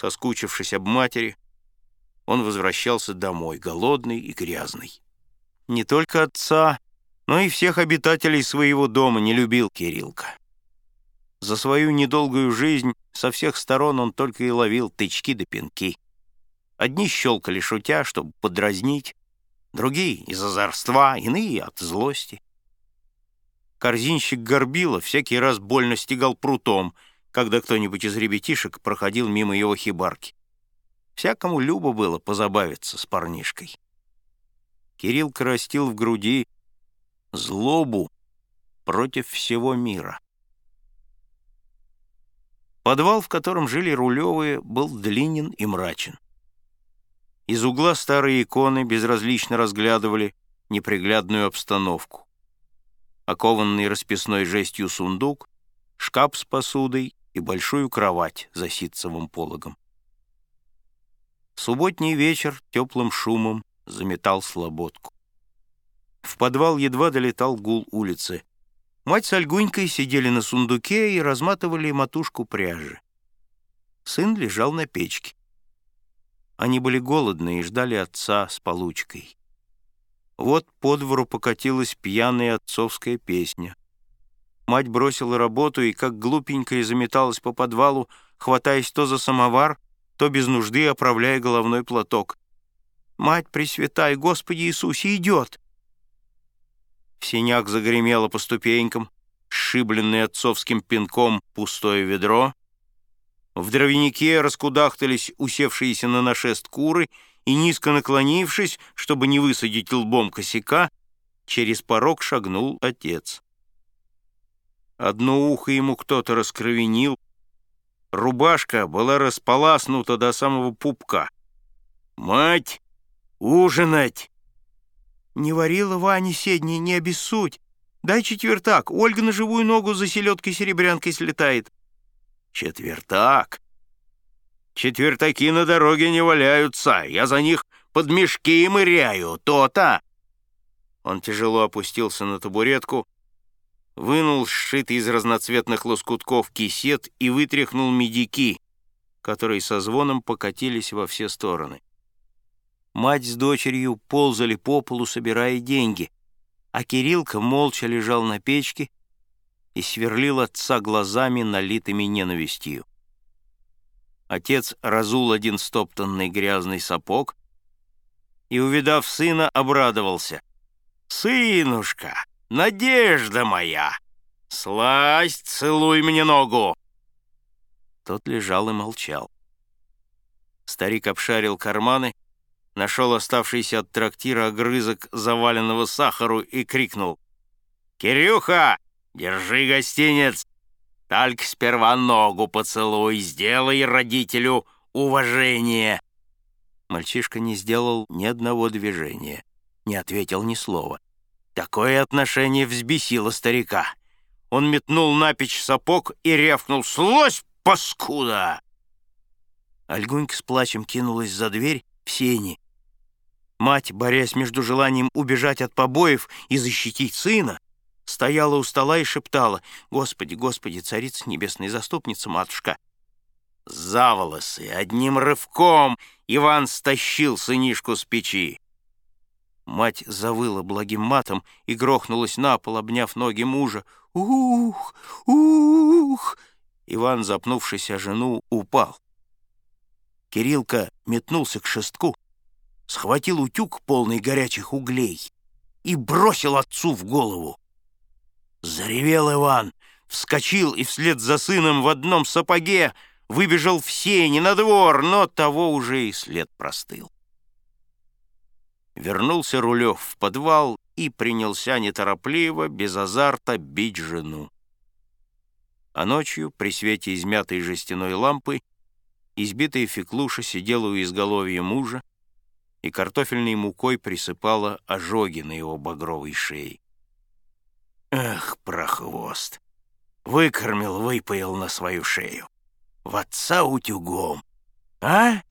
Соскучившись об матери, он возвращался домой, голодный и грязный. Не только отца, но и всех обитателей своего дома не любил Кириллка. За свою недолгую жизнь со всех сторон он только и ловил тычки да пинки. Одни щелкали шутя, чтобы подразнить, другие — из озорства, иные — от злости. Корзинщик Горбила всякий раз больно стегал прутом, когда кто-нибудь из ребятишек проходил мимо его хибарки. Всякому любо было позабавиться с парнишкой. Кирилл растил в груди злобу против всего мира. Подвал, в котором жили Рулевые, был длинен и мрачен. Из угла старые иконы безразлично разглядывали неприглядную обстановку. Окованный расписной жестью сундук, шкаф с посудой и большую кровать за ситцевым пологом. Субботний вечер теплым шумом заметал слободку. В подвал едва долетал гул улицы. Мать с Альгунькой сидели на сундуке и разматывали матушку пряжи. Сын лежал на печке. Они были голодны и ждали отца с получкой. Вот по двору покатилась пьяная отцовская песня. Мать бросила работу и, как глупенькая, заметалась по подвалу, хватаясь то за самовар, то без нужды оправляя головной платок. «Мать Пресвятая, Господи Иисусе, идет!» Синяк загремело по ступенькам, сшибленный отцовским пинком пустое ведро. В дровянике раскудахтались усевшиеся на нашест куры, и, низко наклонившись, чтобы не высадить лбом косяка, через порог шагнул отец. Одно ухо ему кто-то раскровенил, рубашка была располаснута до самого пупка. «Мать, ужинать!» «Не варила Ваня седни, не обессудь. Дай четвертак, Ольга на живую ногу за селедкой-серебрянкой слетает». «Четвертак? Четвертаки на дороге не валяются, я за них под мешки мыряю, то-то!» Он тяжело опустился на табуретку, вынул сшитый из разноцветных лоскутков кисет и вытряхнул медики, которые со звоном покатились во все стороны. Мать с дочерью ползали по полу, собирая деньги, а Кириллка молча лежал на печке и сверлил отца глазами, налитыми ненавистью. Отец разул один стоптанный грязный сапог и, увидав сына, обрадовался. «Сынушка, надежда моя! Сласть, целуй мне ногу!» Тот лежал и молчал. Старик обшарил карманы, нашел оставшийся от трактира огрызок заваленного сахару и крикнул. «Кирюха, держи гостинец! Только сперва ногу поцелуй, сделай родителю уважение!» Мальчишка не сделал ни одного движения, не ответил ни слова. Такое отношение взбесило старика. Он метнул на печь сапог и рявкнул «Слось, паскуда!» Альгунька с плачем кинулась за дверь в сени. Мать, борясь между желанием убежать от побоев и защитить сына, стояла у стола и шептала «Господи, Господи, царица небесная заступница, матушка!» За волосы одним рывком Иван стащил сынишку с печи. Мать завыла благим матом и грохнулась на пол, обняв ноги мужа. «Ух! Ух!» Иван, запнувшись о жену, упал. Кириллка метнулся к шестку, схватил утюг, полный горячих углей, и бросил отцу в голову. Заревел Иван, вскочил и вслед за сыном в одном сапоге выбежал в сени на двор, но того уже и след простыл. Вернулся Рулев в подвал и принялся неторопливо, без азарта, бить жену. А ночью, при свете измятой жестяной лампы, избитая Феклуша сидела у изголовья мужа и картофельной мукой присыпала ожоги на его багровой шее. Эх, прохвост! Выкормил, выпоил на свою шею. В отца утюгом. А?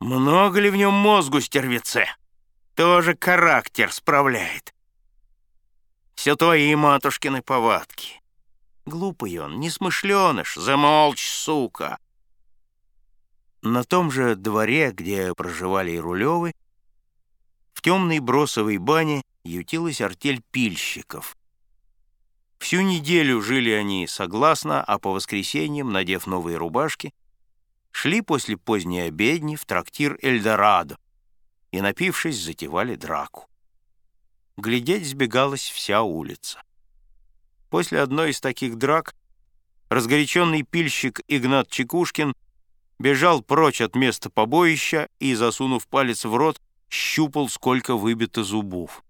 Много ли в нем мозгу, стервеце? Тоже характер справляет. Все твои матушкины повадки. Глупый он, несмышленыш, замолчь, сука. На том же дворе, где проживали и Рулевы, в темной бросовой бане ютилась артель пильщиков. Всю неделю жили они согласно, а по воскресеньям, надев новые рубашки, шли после поздней обедни в трактир «Эльдорадо» и, напившись, затевали драку. Глядеть сбегалась вся улица. После одной из таких драк разгоряченный пильщик Игнат Чекушкин бежал прочь от места побоища и, засунув палец в рот, щупал, сколько выбито зубов.